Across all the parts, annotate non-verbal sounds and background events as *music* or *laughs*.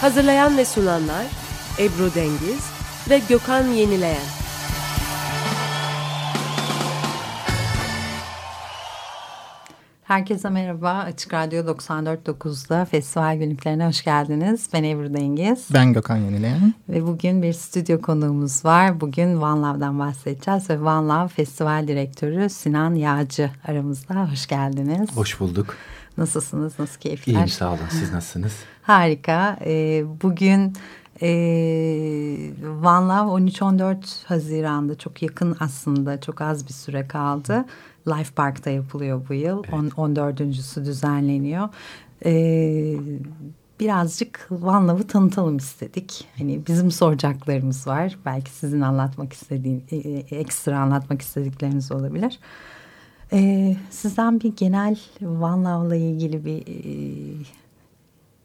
Hazırlayan ve sunanlar Ebru Dengiz ve Gökhan Yenileyen. Herkese merhaba. Açık Radyo 94.9'da festival günlüklerine hoş geldiniz. Ben Ebru Dengiz. Ben Gökhan Yenileyen. Ve bugün bir stüdyo konuğumuz var. Bugün One Love'dan bahsedeceğiz. Ve One Love Festival Direktörü Sinan Yağcı aramızda. Hoş geldiniz. Hoş bulduk. Nasılsınız? Nasıl keyifler? İyiyim sağ olun. Siz nasılsınız? *laughs* Harika. Ee, bugün e, One Love 13-14 Haziran'da çok yakın aslında çok az bir süre kaldı. Life Park'ta yapılıyor bu yıl. On, 14.sü düzenleniyor. Ee, birazcık One Love'ı tanıtalım istedik. Hani bizim soracaklarımız var. Belki sizin anlatmak istediğin, e, e, ekstra anlatmak istedikleriniz olabilir. Ee, sizden bir genel One Love'la ilgili bir e,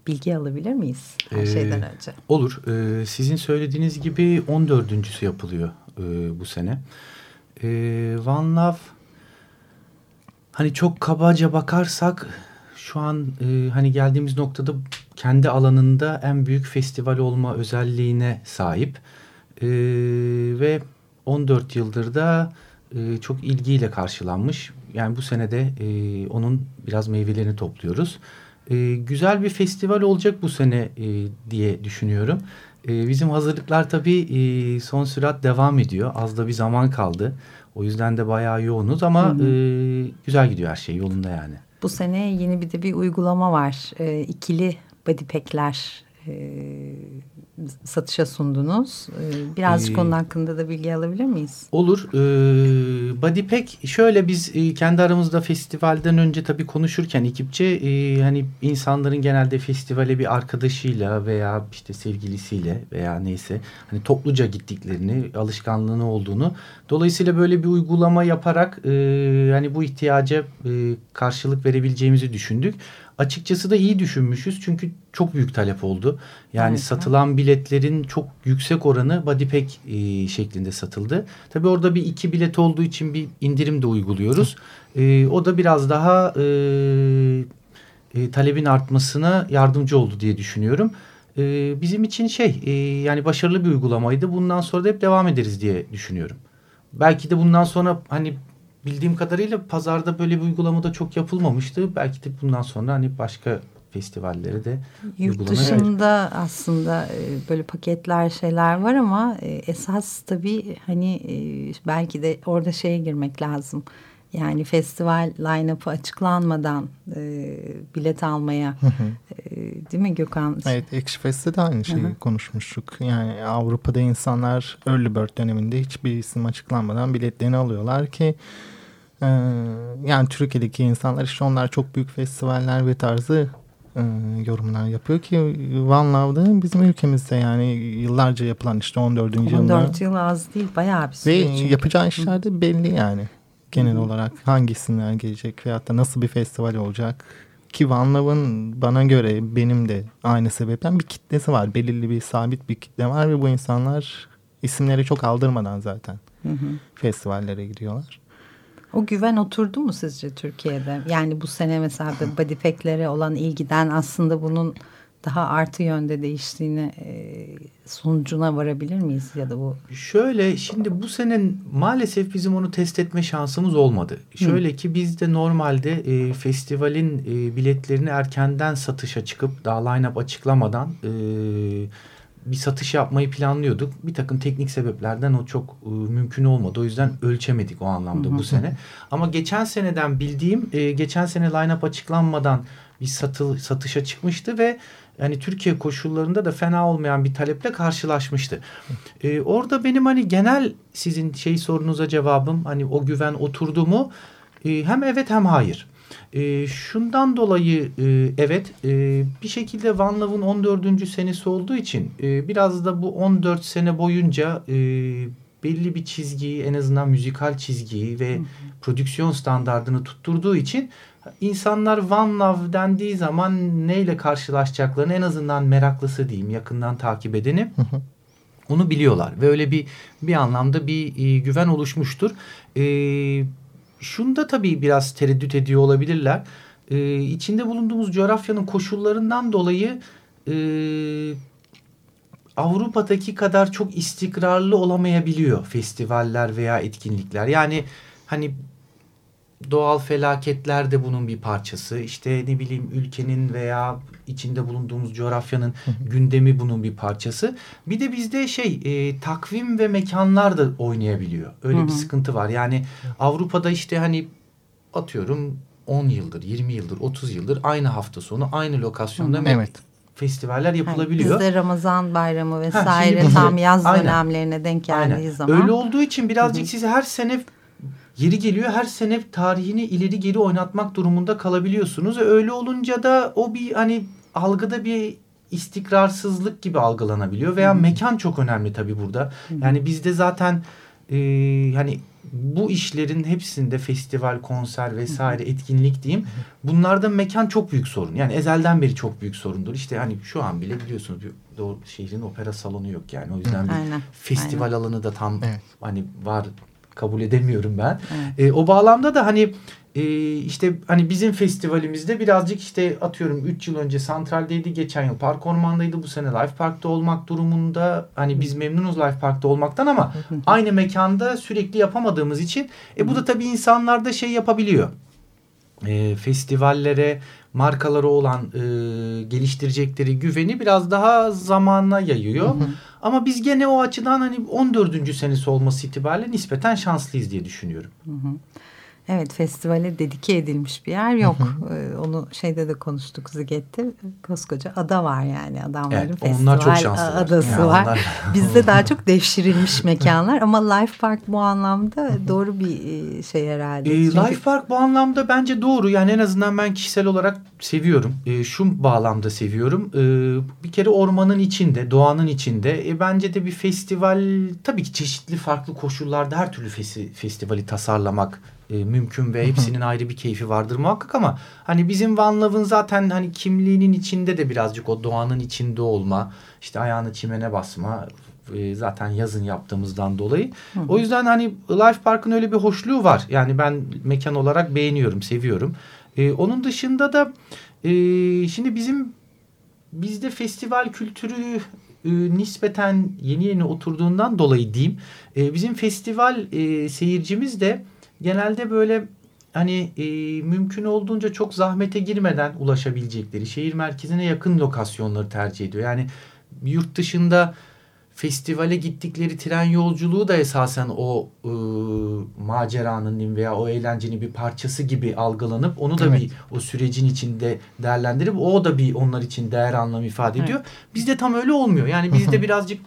bilgi alabilir miyiz her Ee, şeyden önce? Olur. Ee, sizin söylediğiniz gibi 14.sü yapılıyor e, bu sene. Ee, One Love hani çok kabaca bakarsak şu an e, hani geldiğimiz noktada kendi alanında en büyük festival olma özelliğine sahip. Ee, ve 14 yıldır da e, çok ilgiyle karşılanmış. Yani bu senede e, onun biraz meyvelerini topluyoruz. E, güzel bir festival olacak bu sene e, diye düşünüyorum. E, bizim hazırlıklar tabii e, son sürat devam ediyor. Az da bir zaman kaldı. O yüzden de bayağı yoğunuz ama Hı hı. e, güzel gidiyor her şey yolunda yani. Bu sene yeni bir de bir uygulama var. Ee, ikili body pack'ler e, satışa sundunuz. Ee, birazcık Ee, onun hakkında da bilgi alabilir miyiz? Olur. Ee, Body Pack şöyle biz e, kendi aramızda festivalden önce tabii konuşurken ekipçe e, hani insanların genelde festivale bir arkadaşıyla veya işte sevgilisiyle veya neyse hani topluca gittiklerini, alışkanlığını olduğunu dolayısıyla böyle bir uygulama yaparak e, hani bu ihtiyaca e, karşılık verebileceğimizi düşündük. Açıkçası da iyi düşünmüşüz çünkü çok büyük talep oldu. Yani Evet. satılan biletlerin çok yüksek oranı body pack e, şeklinde satıldı. Tabii orada bir iki bilet olduğu için bir indirim de uyguluyoruz. E, o da biraz daha e, e, talebin artmasına yardımcı oldu diye düşünüyorum. E, bizim için şey e, yani başarılı bir uygulamaydı. Bundan sonra da hep devam ederiz diye düşünüyorum. Belki de bundan sonra hani bildiğim kadarıyla pazarda böyle bir uygulama da çok yapılmamıştı. Belki de bundan sonra hani başka festivallere de Yurt dışında aslında e, böyle paketler şeyler var ama e, esas tabii hani e, belki de orada şeye girmek lazım. Yani festival line-up'ı açıklanmadan e, bilet almaya e, değil mi Gökhan? Evet Ekşi Fest'te de aynı şeyi Hı hı. konuşmuştuk. Yani Avrupa'da insanlar Early Bird döneminde hiçbir isim açıklanmadan biletlerini alıyorlar ki e, yani Türkiye'deki insanlar işte onlar çok büyük festivaller ve tarzı e, yorumlar yapıyor ki One Love'da bizim ülkemizde yani yıllarca yapılan işte 14. yılında 14 yıl az değil bayağı bir süre. ve çünkü. yapacağı işler de belli yani genel olarak hangi isimler gelecek veyahut da nasıl bir festival olacak ki Van Love'ın bana göre benim de aynı sebepten bir kitlesi var. Belirli bir sabit bir kitle var ve bu insanlar isimleri çok aldırmadan zaten Hı hı. festivallere gidiyorlar. O güven oturdu mu sizce Türkiye'de? Yani bu sene mesela body pack'lere olan ilgiden aslında bunun daha artı yönde değiştiğini e, sonucuna varabilir miyiz ya da bu? Şöyle şimdi bu sene maalesef bizim onu test etme şansımız olmadı. Şöyle ki biz de normalde e, festivalin e, biletlerini erkenden satışa çıkıp daha line-up açıklamadan e, bir satış yapmayı planlıyorduk. Bir takım teknik sebeplerden o çok e, mümkün olmadı. O yüzden ölçemedik o anlamda bu sene. Ama geçen seneden bildiğim e, geçen sene line-up açıklanmadan bir satıl, satışa çıkmıştı ve yani Türkiye koşullarında da fena olmayan bir taleple karşılaşmıştı. Ee, orada benim hani genel sizin şey sorunuza cevabım hani o güven oturdu mu? Ee, hem evet hem hayır. E, şundan dolayı e, evet e, bir şekilde Van Love'ın 14. senesi olduğu için e, biraz da bu 14 sene boyunca e, belli bir çizgiyi en azından müzikal çizgiyi ve hı hı. prodüksiyon standartını tutturduğu için insanlar One Love dendiği zaman neyle karşılaşacaklarını en azından meraklısı diyeyim yakından takip edeni onu biliyorlar ve öyle bir bir anlamda bir e, güven oluşmuştur. E, şunda tabii biraz tereddüt ediyor olabilirler. E, içinde bulunduğumuz coğrafyanın koşullarından dolayı e, Avrupa'daki kadar çok istikrarlı olamayabiliyor festivaller veya etkinlikler. Yani hani doğal felaketler de bunun bir parçası. İşte ne bileyim ülkenin veya içinde bulunduğumuz coğrafyanın gündemi bunun bir parçası. Bir de bizde şey e, takvim ve mekanlar da oynayabiliyor. Öyle Hı -hı. bir sıkıntı var. Yani Avrupa'da işte hani atıyorum 10 yıldır, 20 yıldır, 30 yıldır aynı hafta sonu aynı lokasyonda Hı -hı. evet festivaller yapılabiliyor. Yani bizde Ramazan bayramı vesaire ha, tam *laughs* yaz aynen. dönemlerine denk geldiği aynen. zaman. Öyle olduğu için birazcık siz her sene Yeri geliyor her sene tarihini ileri geri oynatmak durumunda kalabiliyorsunuz. Öyle olunca da o bir hani algıda bir istikrarsızlık gibi algılanabiliyor. Veya hmm. mekan çok önemli tabii burada. Hmm. Yani bizde zaten e, hani bu işlerin hepsinde festival, konser vesaire etkinlik diyeyim. Bunlarda mekan çok büyük sorun. Yani ezelden beri çok büyük sorundur. İşte hani şu an bile biliyorsunuz doğru şehrin opera salonu yok yani. O yüzden bir Aynen. festival Aynen. alanı da tam evet. hani var kabul edemiyorum ben. Evet. E, o bağlamda da hani e, işte hani bizim festivalimizde birazcık işte atıyorum 3 yıl önce Santral'deydi. Geçen yıl Park Orman'daydı. Bu sene Life Park'ta olmak durumunda. Hani biz memnunuz Life Park'ta olmaktan ama *laughs* aynı mekanda sürekli yapamadığımız için e, bu da tabii insanlarda şey yapabiliyor. E, festivallere markaları olan e, geliştirecekleri güveni biraz daha zamana yayıyor. Hı hı. Ama biz gene o açıdan hani 14. senesi olması itibariyle nispeten şanslıyız diye düşünüyorum. Hı hı. Evet festivale dedike edilmiş bir yer yok. Ee, onu şeyde de konuştuk Ziget'te. Koskoca ada var yani adamların evet, festival onlar çok şanslılar. adası ya, var. Onlar... *laughs* Bizde daha çok devşirilmiş mekanlar ama Life Park bu anlamda doğru bir e, şey herhalde. E, Çünkü... Life Park bu anlamda bence doğru. Yani en azından ben kişisel olarak seviyorum. E, şu bağlamda seviyorum. E, bir kere ormanın içinde, doğanın içinde. E, bence de bir festival tabii ki çeşitli farklı koşullarda her türlü fesi, festivali tasarlamak e, mümkün ve hepsinin ayrı bir keyfi vardır muhakkak ama hani bizim Van Love'ın zaten hani kimliğinin içinde de birazcık o doğanın içinde olma, işte ayağını çimene basma e, zaten yazın yaptığımızdan dolayı. Hı hı. O yüzden hani Life Park'ın öyle bir hoşluğu var. Yani ben mekan olarak beğeniyorum, seviyorum. E, onun dışında da e, şimdi bizim bizde festival kültürü e, nispeten yeni yeni oturduğundan dolayı diyeyim. E, bizim festival e, seyircimiz de genelde böyle hani e, mümkün olduğunca çok zahmete girmeden ulaşabilecekleri şehir merkezine yakın lokasyonları tercih ediyor. Yani yurt dışında festivale gittikleri tren yolculuğu da esasen o e, maceranın veya o eğlencenin bir parçası gibi algılanıp onu da evet. bir o sürecin içinde değerlendirip o da bir onlar için değer anlam ifade ediyor. Evet. Bizde tam öyle olmuyor. Yani bizde birazcık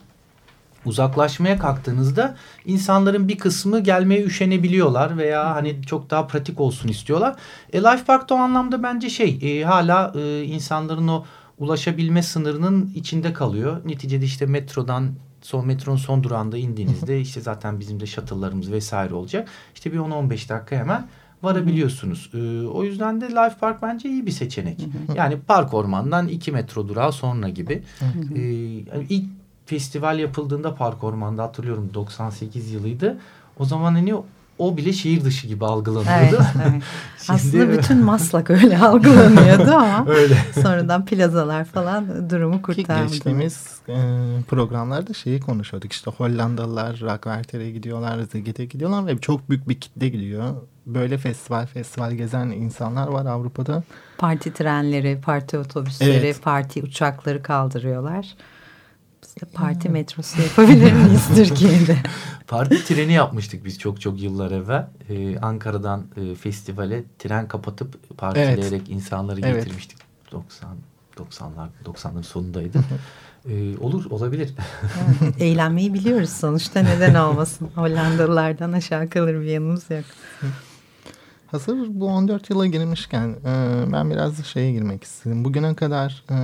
uzaklaşmaya kalktığınızda insanların bir kısmı gelmeye üşenebiliyorlar veya hani çok daha pratik olsun istiyorlar. E, Life Park o anlamda bence şey e, hala e, insanların o ulaşabilme sınırının içinde kalıyor. Neticede işte metrodan son metronun son durağında indiğinizde işte zaten bizim de shuttle'larımız vesaire olacak. İşte bir 10-15 dakika hemen varabiliyorsunuz. Ee, o yüzden de Life Park bence iyi bir seçenek. Yani park ormandan iki metro durağı sonra gibi. Ee, yani ilk festival yapıldığında Park Orman'da hatırlıyorum 98 yılıydı. O zaman hani o bile şehir dışı gibi algılanıyordu. Evet, evet. *laughs* Şimdi, Aslında bütün Maslak öyle algılanıyordu ama *laughs* öyle. sonradan plazalar falan durumu kurtardı. Geçtiğimiz e, programlarda şeyi konuşuyorduk. İşte Hollandalılar Rockwerter'e gidiyorlar, Ziget'e gidiyorlar ve çok büyük bir kitle gidiyor. Böyle festival festival gezen insanlar var Avrupa'da. Parti trenleri, parti otobüsleri, evet. parti uçakları kaldırıyorlar. Parti metrosu yapabilir miyiz *laughs* Türkiye'de? parti treni yapmıştık biz çok çok yıllar evvel. Ee, Ankara'dan e, festivale tren kapatıp partileyerek evet. insanları evet. getirmiştik. 90 90'lar 90'ların sonundaydı. *laughs* ee, olur olabilir. evet, eğlenmeyi biliyoruz sonuçta neden olmasın. Hollandalılardan aşağı kalır bir yanımız yok. Hazır bu 14 yıla girmişken e, ben biraz da şeye girmek istedim. Bugüne kadar e,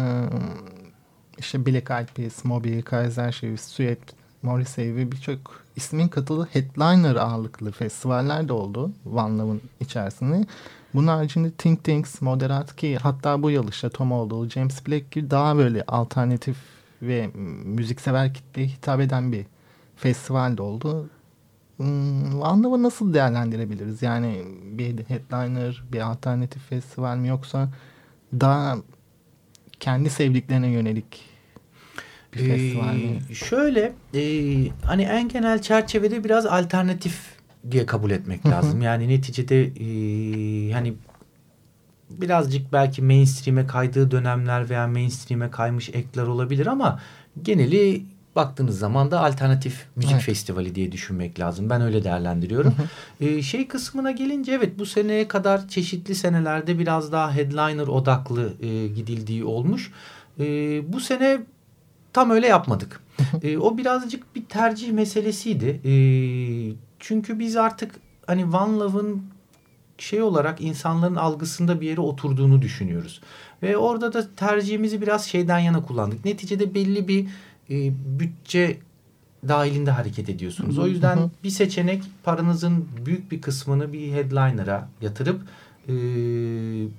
işte Black Eyed Peas, Moby, Kaiser Chiefs, Sweat, Morrissey gibi birçok ismin katıldığı headliner ağırlıklı festivaller de oldu One Love'ın içerisinde. Bunun haricinde Think Tanks, Moderat ki hatta bu yıl işte Tom Oldal, James Blake gibi daha böyle alternatif ve müziksever kitleye hitap eden bir festival de oldu. Hmm, One Love'ı nasıl değerlendirebiliriz? Yani bir headliner, bir alternatif festival mi yoksa daha kendi sevdiklerine yönelik bir festival mi? Ee, şöyle e, hani en genel çerçevede biraz alternatif diye kabul etmek lazım. Yani neticede e, hani birazcık belki mainstream'e kaydığı dönemler veya mainstream'e kaymış ekler olabilir ama geneli baktığınız zaman da alternatif müzik Evet. festivali diye düşünmek lazım. Ben öyle değerlendiriyorum. Ee, şey kısmına gelince evet bu seneye kadar çeşitli senelerde biraz daha headliner odaklı e, gidildiği olmuş. E, bu sene tam öyle yapmadık. E, o birazcık bir tercih meselesiydi. E, çünkü biz artık hani One Love'ın şey olarak insanların algısında bir yere oturduğunu düşünüyoruz. Ve orada da tercihimizi biraz şeyden yana kullandık. Neticede belli bir e, bütçe dahilinde hareket ediyorsunuz. O yüzden bir seçenek paranızın büyük bir kısmını bir headliner'a yatırıp e,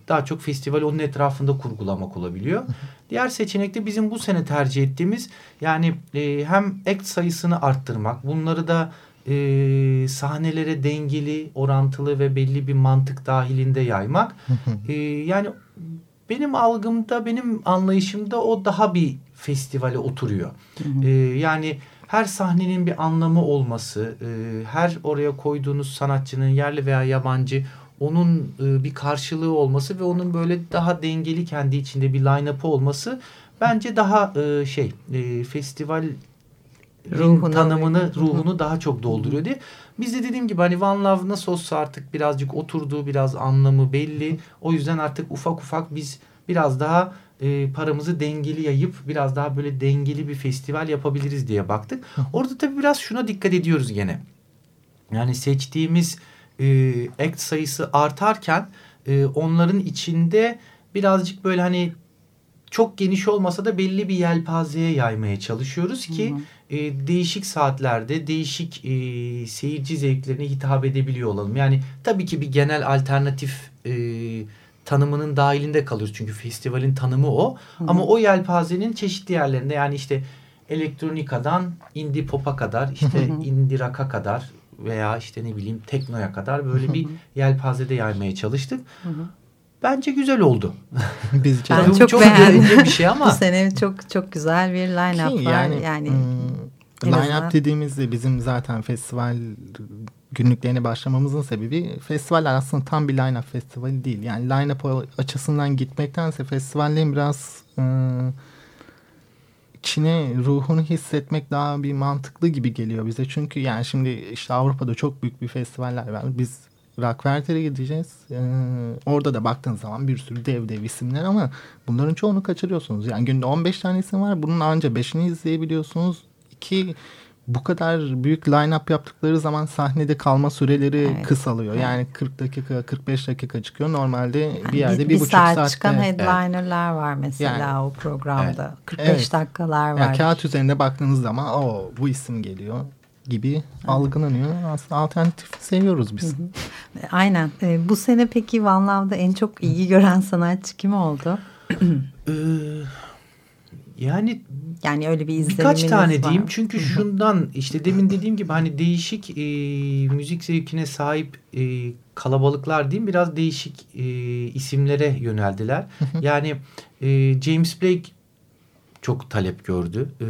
daha çok festival onun etrafında kurgulamak olabiliyor. *laughs* Diğer seçenek de bizim bu sene tercih ettiğimiz yani e, hem act sayısını arttırmak, bunları da e, sahnelere dengeli, orantılı ve belli bir mantık dahilinde yaymak. *laughs* E, yani benim algımda, benim anlayışımda o daha bir festivale oturuyor. E, yani her sahnenin bir anlamı olması, e, her oraya koyduğunuz sanatçının yerli veya yabancı onun e, bir karşılığı olması ve onun böyle daha dengeli kendi içinde bir line-up'ı olması bence daha e, şey e, festival Ruhuna tanımını, ruhunu daha çok dolduruyor diye. Biz de dediğim gibi hani One Love nasıl olsa artık birazcık oturduğu, biraz anlamı belli. O yüzden artık ufak ufak biz biraz daha e, paramızı dengeli yayıp biraz daha böyle dengeli bir festival yapabiliriz diye baktık. Orada tabii biraz şuna dikkat ediyoruz gene. Yani seçtiğimiz e, act sayısı artarken e, onların içinde birazcık böyle hani çok geniş olmasa da belli bir yelpazeye yaymaya çalışıyoruz ki e, değişik saatlerde değişik e, seyirci zevklerine hitap edebiliyor olalım. Yani tabii ki bir genel alternatif e, tanımının dahilinde kalıyoruz. Çünkü festivalin tanımı o. Ama o yelpazenin çeşitli yerlerinde yani işte elektronikadan indie pop'a kadar işte indie rock'a kadar veya işte ne bileyim teknoya kadar böyle bir yelpazede yaymaya çalıştık. Bence güzel oldu. *laughs* Bizce Ben çok çok beğendim. bir şey ama. Bu sene çok çok güzel bir line-up var. yani, Yani, hmm, line-up dediğimizde bizim zaten festival günlüklerine başlamamızın sebebi festivaller aslında tam bir line-up festivali değil. Yani line-up açısından gitmektense festivallerin biraz e, içine ruhunu hissetmek daha bir mantıklı gibi geliyor bize. Çünkü yani şimdi işte Avrupa'da çok büyük bir festivaller var. Biz Rockwerter'e gideceğiz. Ee, orada da baktığın zaman bir sürü dev dev isimler ama bunların çoğunu kaçırıyorsunuz. Yani günde 15 tane isim var. Bunun anca 5'ini izleyebiliyorsunuz. İki bu kadar büyük line-up yaptıkları zaman sahnede kalma süreleri Evet. kısalıyor. Yani 40 dakika, 45 dakika çıkıyor. Normalde Yani bir yerde bir, bir, buçuk saat saatte. çıkan headliner'lar var mesela Yani- o programda. 45 Evet. dakikalar var. Yani kağıt üzerinde baktığınız zaman o bu isim geliyor gibi algılanıyor. Aslında alternatif seviyoruz biz. Aynen. Ee, bu sene peki Van Love'da en çok ilgi gören sanatçı kim oldu? *clears throat* Yani Yani öyle bir birkaç tane var. diyeyim çünkü şundan işte demin dediğim gibi hani değişik e, müzik zevkine sahip e, kalabalıklar diyeyim biraz değişik e, isimlere yöneldiler. yani e, James Blake çok talep gördü. E,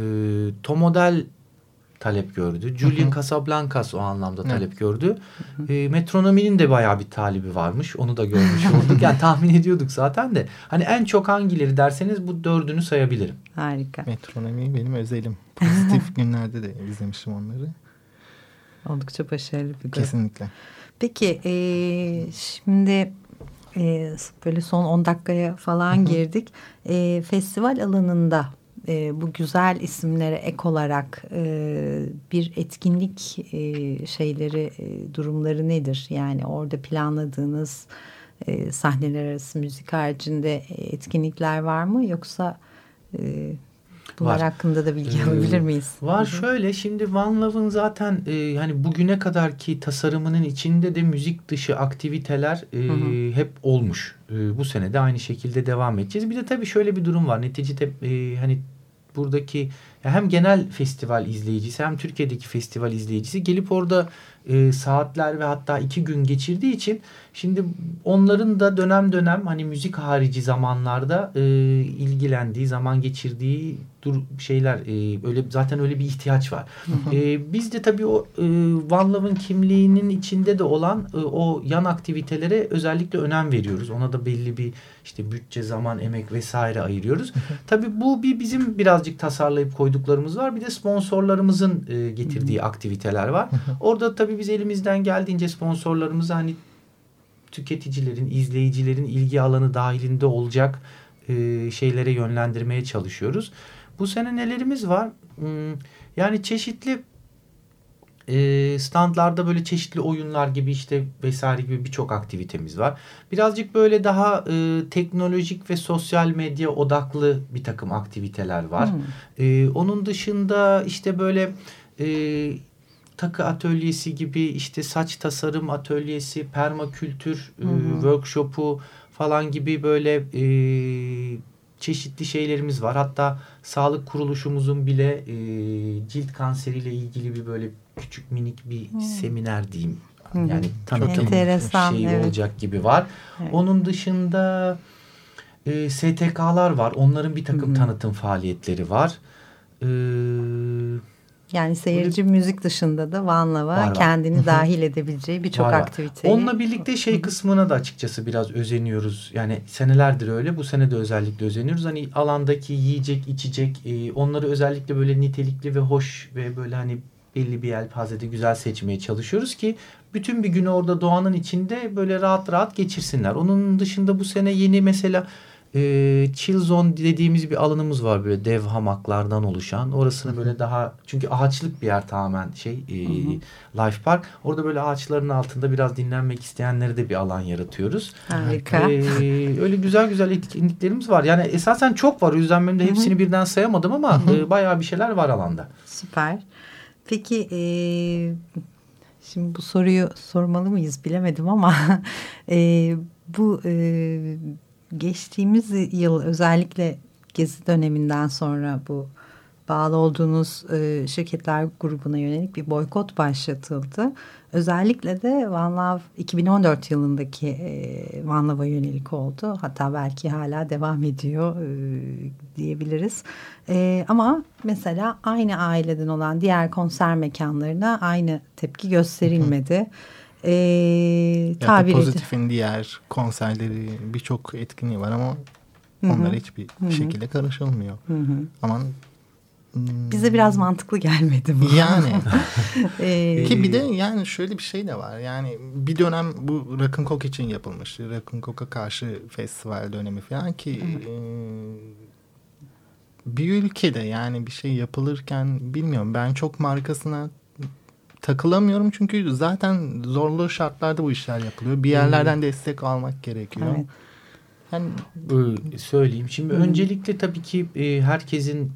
Tom Odell talep gördü. Julian Casablancas o anlamda talep gördü. E, Metronomi'nin de bayağı bir talibi varmış. Onu da görmüş *laughs* olduk. Yani tahmin ediyorduk zaten de. Hani en çok hangileri derseniz bu dördünü sayabilirim. Harika. Metronomi benim özelim. Pozitif *laughs* günlerde de izlemiştim onları. Oldukça başarılı bir grup. Kesinlikle. Peki e, şimdi e, böyle son 10 dakikaya falan girdik. E, festival alanında e, bu güzel isimlere ek olarak e, bir etkinlik e, şeyleri e, durumları nedir? Yani orada planladığınız e, sahneler arası müzik haricinde e, etkinlikler var mı yoksa e, bunlar Var. hakkında da bilgi Ee, alabilir miyiz? Var şöyle şimdi One Love'ın zaten e, hani bugüne kadarki tasarımının içinde de müzik dışı aktiviteler e, hep olmuş. E, bu sene de aynı şekilde devam edeceğiz. Bir de tabii şöyle bir durum var. Neticede e, hani buradaki hem genel festival izleyicisi hem Türkiye'deki festival izleyicisi gelip orada e, saatler ve hatta iki gün geçirdiği için şimdi onların da dönem dönem hani müzik harici zamanlarda e, ilgilendiği zaman geçirdiği dur şeyler e, öyle zaten öyle bir ihtiyaç var. E, biz de tabii o e, One Love'ın kimliğinin içinde de olan e, o yan aktivitelere özellikle önem veriyoruz. Ona da belli bir işte bütçe, zaman, emek vesaire ayırıyoruz. tabii bu bir bizim birazcık tasarlayıp koyduklarımız var. Bir de sponsorlarımızın e, getirdiği aktiviteler var. Orada tabii biz elimizden geldiğince sponsorlarımızı hani tüketicilerin, izleyicilerin ilgi alanı dahilinde olacak e, şeylere yönlendirmeye çalışıyoruz. Bu sene nelerimiz var? Hmm, yani çeşitli e, standlarda böyle çeşitli oyunlar gibi işte vesaire gibi birçok aktivitemiz var. Birazcık böyle daha e, teknolojik ve sosyal medya odaklı bir takım aktiviteler var. E, onun dışında işte böyle e, takı atölyesi gibi işte saç tasarım atölyesi, permakültür e, workshopu falan gibi böyle e, çeşitli şeylerimiz var. Hatta sağlık kuruluşumuzun bile e, cilt kanseriyle ilgili bir böyle küçük minik bir seminer diyeyim. Yani tanıtım şeyi evet. olacak gibi var. Evet. Onun dışında e, STK'lar var. Onların bir takım tanıtım faaliyetleri var. E, Yani seyirci müzik dışında da Love'a Var, var. kendini dahil edebileceği birçok aktiviteyi. Onunla birlikte şey kısmına da açıkçası biraz özeniyoruz. Yani senelerdir öyle. Bu sene de özellikle özeniyoruz. Hani alandaki yiyecek, içecek e, onları özellikle böyle nitelikli ve hoş ve böyle hani belli bir yelpazede güzel seçmeye çalışıyoruz ki bütün bir günü orada doğanın içinde böyle rahat rahat geçirsinler. Onun dışında bu sene yeni mesela e, chill zone dediğimiz bir alanımız var böyle dev hamaklardan oluşan. Orasını böyle daha çünkü ağaçlık bir yer tamamen şey e, life park. Orada böyle ağaçların altında biraz dinlenmek isteyenlere de bir alan yaratıyoruz. Harika. Ee, öyle güzel güzel etkinliklerimiz var. Yani esasen çok var. O yüzden ben de hepsini birden sayamadım ama e, bayağı bir şeyler var alanda. Süper. Peki e, şimdi bu soruyu sormalı mıyız bilemedim ama *laughs* e, bu e, geçtiğimiz yıl özellikle gezi döneminden sonra bu bağlı olduğunuz e, şirketler grubuna yönelik bir boykot başlatıldı. Özellikle de One Love 2014 yılındaki e, One Love'a yönelik oldu. Hatta belki hala devam ediyor e, diyebiliriz. E, ama mesela aynı aileden olan diğer konser mekanlarına aynı tepki gösterilmedi. E, da tabiri- pozitifin diğer konserleri birçok etkinliği var ama onlara hiçbir şekilde karışılmıyor. Aman hmm, Bize biraz mantıklı gelmedi bu. yani *laughs* *laughs* E, ki bir de yani şöyle bir şey de var. Yani bir dönem bu Rock'n'Coke için yapılmıştı. Rock'n'Coke'a karşı festival dönemi falan ki e, bir ülkede yani bir şey yapılırken bilmiyorum ben çok markasına takılamıyorum çünkü zaten zorlu şartlarda bu işler yapılıyor. Bir yerlerden destek almak gerekiyor. Evet. Yani Ee, söyleyeyim. Şimdi öncelikle tabii ki e, herkesin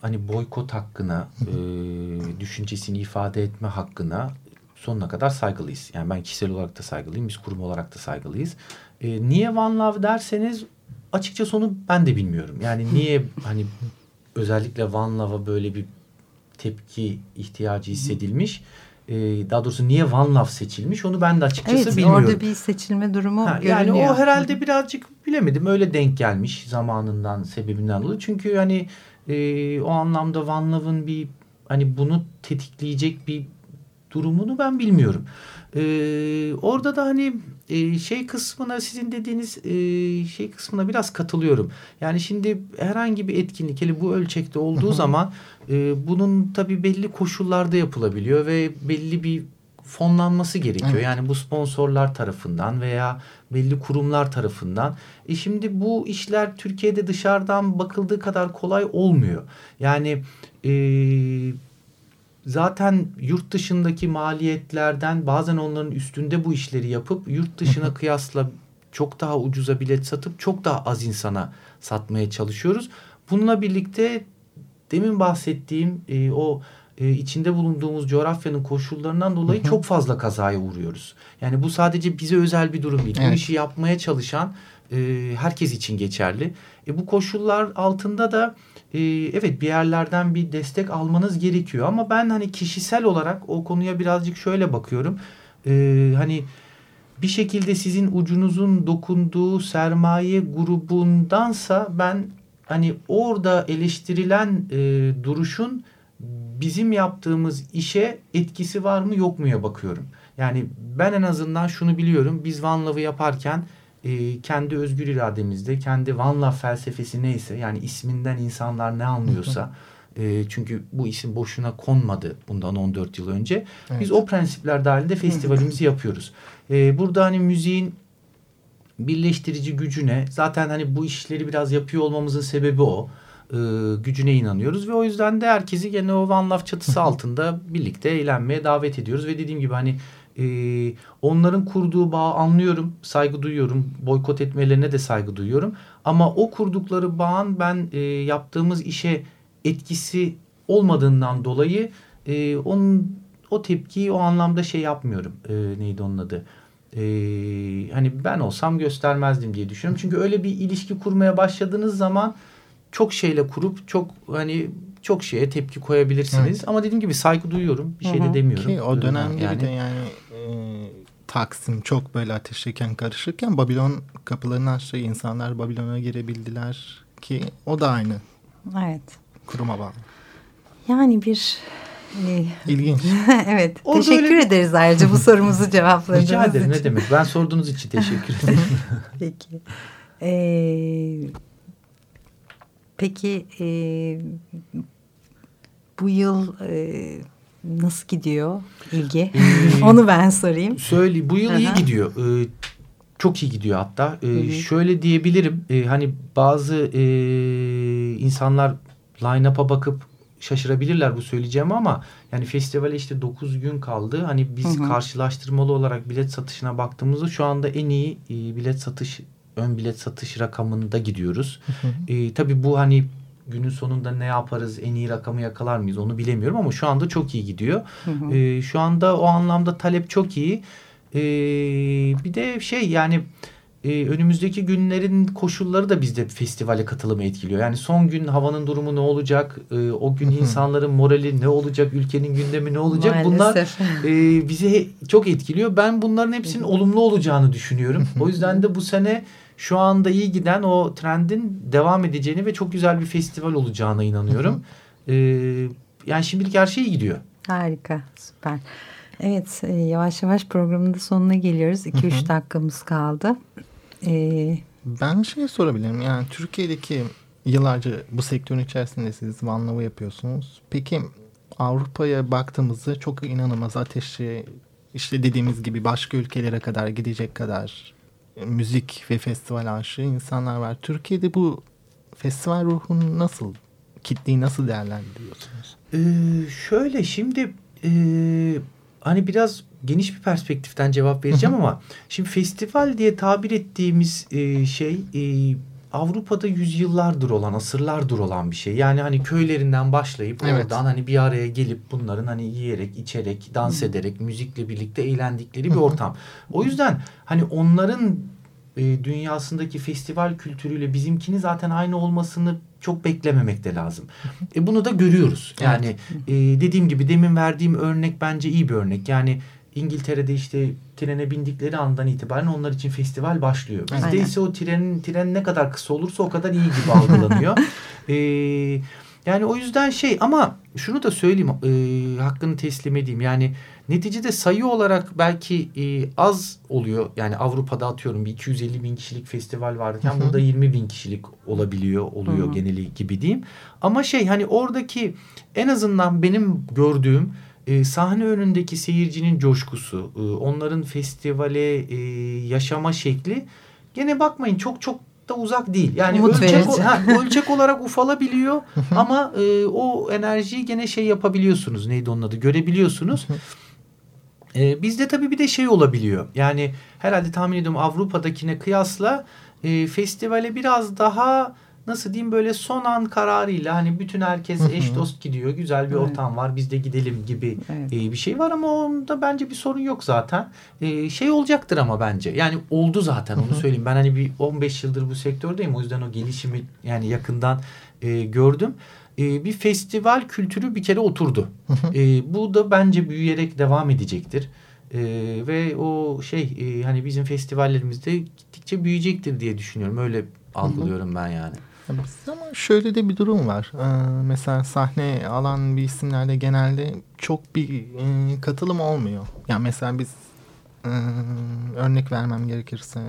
hani boykot hakkına, e, *laughs* düşüncesini ifade etme hakkına sonuna kadar saygılıyız. Yani ben kişisel olarak da saygılıyım, biz kurum olarak da saygılıyız. E, niye One Love derseniz açıkçası onu ben de bilmiyorum. Yani niye hani *laughs* özellikle One Love'a böyle bir tepki ihtiyacı hissedilmiş? E, daha doğrusu niye One Love seçilmiş onu ben de açıkçası Evet bilmiyorum. orada bir seçilme durumu Ha, görünüyor. yani o herhalde birazcık bilemedim öyle denk gelmiş zamanından sebebinden dolayı. Çünkü hani e, o anlamda Van Love'ın bir hani bunu tetikleyecek bir durumunu ben bilmiyorum. E, orada da hani e, şey kısmına sizin dediğiniz e, şey kısmına biraz katılıyorum. Yani şimdi herhangi bir etkinlik hele bu ölçekte olduğu zaman e, bunun tabii belli koşullarda yapılabiliyor ve belli bir fonlanması gerekiyor. Evet. Yani bu sponsorlar tarafından veya belli kurumlar tarafından. E şimdi bu işler Türkiye'de dışarıdan bakıldığı kadar kolay olmuyor. Yani e, zaten yurt dışındaki maliyetlerden bazen onların üstünde bu işleri yapıp yurt dışına kıyasla çok daha ucuza bilet satıp çok daha az insana satmaya çalışıyoruz. Bununla birlikte demin bahsettiğim e, o e, içinde bulunduğumuz coğrafyanın koşullarından dolayı çok fazla kazaya uğruyoruz. Yani bu sadece bize özel bir durum değil. Bu Evet. işi yapmaya çalışan e, herkes için geçerli. E, bu koşullar altında da e, evet bir yerlerden bir destek almanız gerekiyor. Ama ben hani kişisel olarak o konuya birazcık şöyle bakıyorum. E, hani bir şekilde sizin ucunuzun dokunduğu sermaye grubundansa ben hani orada eleştirilen e, duruşun bizim yaptığımız işe etkisi var mı yok muya bakıyorum. Yani ben en azından şunu biliyorum. Biz One Love'ı yaparken e, kendi özgür irademizde, kendi One Love felsefesi neyse yani isminden insanlar ne anlıyorsa e, çünkü bu isim boşuna konmadı bundan 14 yıl önce. Biz o prensipler dahilinde festivalimizi yapıyoruz. E, burada hani müziğin birleştirici gücüne zaten hani bu işleri biraz yapıyor olmamızın sebebi o. Ee, gücüne inanıyoruz ve o yüzden de herkesi gene o One Love çatısı altında birlikte eğlenmeye davet ediyoruz ve dediğim gibi hani e, onların kurduğu bağı anlıyorum, saygı duyuyorum, boykot etmelerine de saygı duyuyorum. Ama o kurdukları bağın ben e, yaptığımız işe etkisi olmadığından dolayı e, onun o tepkiyi o anlamda şey yapmıyorum. E, neydi onun adı? Ee, hani ben olsam göstermezdim diye düşünüyorum. Çünkü öyle bir ilişki kurmaya başladığınız zaman çok şeyle kurup çok hani çok şeye tepki koyabilirsiniz. Ama dediğim gibi saygı duyuyorum. Bir şey de demiyorum. Ki o Ee, dönemde bir de yani e, Taksim çok böyle ateşliyken karışırken Babilon kapılarını açtı. insanlar Babilon'a girebildiler ki o da aynı Evet. kuruma bağlı. Yani bir e, İlginç. *laughs* evet. Orada teşekkür öyle ederiz ayrıca bu sorumuzu *laughs* cevapladığınız Rica ederim için. ne demek. Ben sorduğunuz için teşekkür *laughs* ederim. Peki. Ee, peki e, bu yıl e, nasıl gidiyor ilgi? Ee, *laughs* Onu ben sorayım. Söyle bu yıl iyi gidiyor. Ee, çok iyi gidiyor hatta. Ee, Şöyle diyebilirim. Ee, hani bazı e, insanlar line-up'a bakıp şaşırabilirler bu söyleyeceğim ama yani festivale işte 9 gün kaldı. Hani biz karşılaştırmalı olarak bilet satışına baktığımızda şu anda en iyi e, bilet satış ön bilet satış rakamında gidiyoruz. E, tabii bu hani günün sonunda ne yaparız en iyi rakamı yakalar mıyız onu bilemiyorum ama şu anda çok iyi gidiyor. E, şu anda o anlamda talep çok iyi. E, bir de şey yani e, önümüzdeki günlerin koşulları da bizde festivale katılımı etkiliyor. Yani son gün havanın durumu ne olacak? E, o gün insanların morali ne olacak? Ülkenin gündemi ne olacak? Bunlar Maalesef. *laughs* e, bizi çok etkiliyor. Ben bunların hepsinin olumlu olacağını düşünüyorum. o yüzden de bu sene şu anda iyi giden o trendin devam edeceğini ve çok güzel bir festival olacağına inanıyorum. E, yani şimdilik her şey iyi gidiyor. Harika, süper. Evet, e, yavaş yavaş programın da sonuna geliyoruz. 2-3 dakikamız kaldı. Ee, Ben şey sorabilirim. Yani Türkiye'deki yıllarca bu sektörün içerisinde siz Love'ı yapıyorsunuz. Peki Avrupa'ya baktığımızda çok inanılmaz ateşli işte dediğimiz gibi başka ülkelere kadar gidecek kadar müzik ve festival aşığı insanlar var. Türkiye'de bu festival ruhunu nasıl, kitleyi nasıl değerlendiriyorsunuz? Ee, şöyle şimdi e, hani biraz geniş bir perspektiften cevap vereceğim ama şimdi festival diye tabir ettiğimiz e, şey e, Avrupa'da yüzyıllardır olan, asırlardır olan bir şey. Yani hani köylerinden başlayıp Evet. oradan hani bir araya gelip bunların hani yiyerek, içerek, dans ederek, müzikle birlikte eğlendikleri bir ortam. O yüzden hani onların e, dünyasındaki festival kültürüyle bizimkini zaten aynı olmasını çok beklememek de lazım. E, bunu da görüyoruz. Yani e, dediğim gibi demin verdiğim örnek bence iyi bir örnek. Yani İngiltere'de işte trene bindikleri andan itibaren onlar için festival başlıyor. Bizde Aynen. ise o trenin tren ne kadar kısa olursa o kadar iyi gibi algılanıyor. *laughs* e, yani o yüzden şey ama şunu da söyleyeyim e, hakkını teslim edeyim. Yani neticede sayı olarak belki e, az oluyor. Yani Avrupa'da atıyorum bir 250 bin kişilik festival varken burada 20 bin kişilik olabiliyor oluyor geneli gibi diyeyim. Ama şey hani oradaki en azından benim gördüğüm e, sahne önündeki seyircinin coşkusu, e, onların festivale e, yaşama şekli gene bakmayın çok çok da uzak değil. Yani Umut ölçek, verici. ha, *laughs* ölçek olarak ufalabiliyor ama e, o enerjiyi gene şey yapabiliyorsunuz. Neydi onun adı? Görebiliyorsunuz. E, bizde tabii bir de şey olabiliyor. Yani herhalde tahmin ediyorum Avrupa'dakine kıyasla e, festivale biraz daha nasıl diyeyim böyle son an kararıyla hani bütün herkes eş dost gidiyor. Güzel bir Evet. ortam var biz de gidelim gibi Evet. e, bir şey var ama onda bence bir sorun yok zaten. E, şey olacaktır ama bence yani oldu zaten onu söyleyeyim. Ben hani bir 15 yıldır bu sektördeyim o yüzden o gelişimi yani yakından e, gördüm. E, bir festival kültürü bir kere oturdu. E, bu da bence büyüyerek devam edecektir. E, ve o şey e, hani bizim festivallerimizde gittikçe büyüyecektir diye düşünüyorum. Öyle algılıyorum ben yani. Ama şöyle de bir durum var. Ee, mesela sahne alan bir isimlerde genelde çok bir e, katılım olmuyor. Yani mesela biz e, örnek vermem gerekirse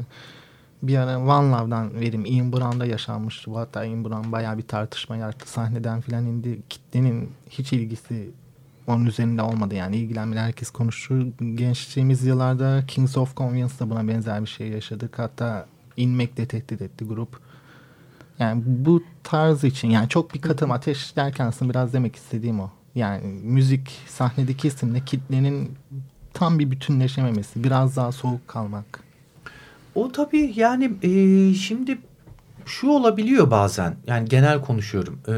bir ara One Love'dan vereyim. Ian Brown'da yaşanmıştı. Bu hatta Ian Brown bayağı bir tartışma yarattı. Sahneden filan indi. Kitlenin hiç ilgisi onun üzerinde olmadı. Yani ilgilenmedi. Herkes konuştu. Gençliğimiz yıllarda Kings of Convenience'da buna benzer bir şey yaşadık. Hatta inmekle tehdit etti grup. Yani bu tarz için yani çok bir katım ateş derken aslında biraz demek istediğim o. Yani müzik sahnedeki isimle kitlenin tam bir bütünleşememesi, biraz daha soğuk kalmak. O tabii yani e, şimdi şu olabiliyor bazen. Yani genel konuşuyorum. E,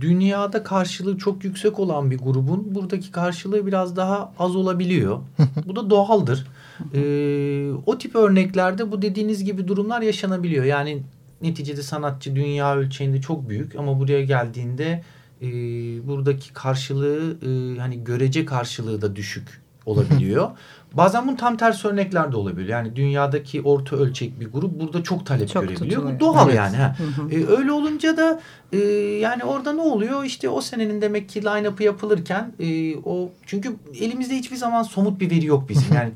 dünyada karşılığı çok yüksek olan bir grubun buradaki karşılığı biraz daha az olabiliyor. bu da doğaldır. E, o tip örneklerde bu dediğiniz gibi durumlar yaşanabiliyor. Yani neticede sanatçı dünya ölçeğinde çok büyük ama buraya geldiğinde e, buradaki karşılığı e, hani görece karşılığı da düşük olabiliyor. *laughs* Bazen bunun tam tersi örnekler de olabiliyor. Yani dünyadaki orta ölçek bir grup burada çok talep Çok görebiliyor. Bu tutuluyor. doğal Evet. yani. Ha. E, öyle olunca da e, yani orada ne oluyor? İşte o senenin demek ki line-up'ı yapılırken e, o çünkü elimizde hiçbir zaman somut bir veri yok bizim. *laughs* Yani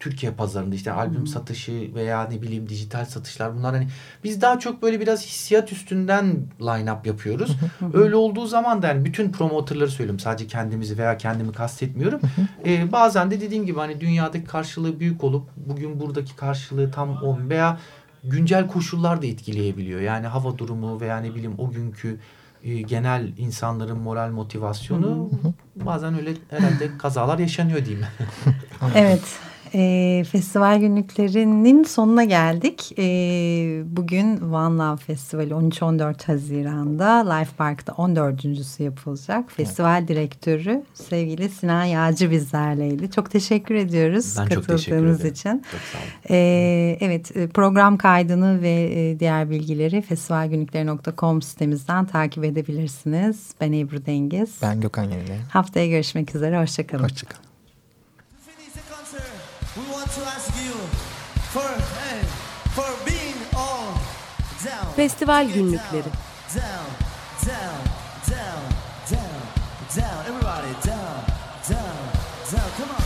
Türkiye pazarında işte albüm satışı veya ne bileyim dijital satışlar bunlar hani biz daha çok böyle biraz hissiyat üstünden line up yapıyoruz. Öyle olduğu zaman da yani bütün promotörleri söylüyorum sadece kendimizi veya kendimi kastetmiyorum. Ee, bazen de dediğim gibi hani dünyadaki karşılığı büyük olup bugün buradaki karşılığı tam on veya güncel koşullar da etkileyebiliyor. Yani hava durumu veya ne bileyim o günkü e, genel insanların moral motivasyonu bazen öyle herhalde kazalar yaşanıyor diyeyim. *laughs* *laughs* Evet. E, festival günlüklerinin sonuna geldik. E, bugün One Love Festivali 13-14 Haziran'da Life Park'ta 14.sü yapılacak. Festival direktörü sevgili Sinan Yağcı bizlerleydi. Çok teşekkür ediyoruz Ben çok teşekkür katıldığınız ederim. için. Çok sağ olun. Ee, evet e, program kaydını ve e, diğer bilgileri festivalgünlükleri.com sitemizden takip edebilirsiniz. Ben Ebru Dengiz. Ben Gökhan Yenile. Haftaya görüşmek üzere. Hoşçakalın. Hoşçakalın. Come on.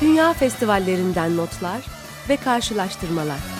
Dünya festivallerinden notlar ve karşılaştırmalar.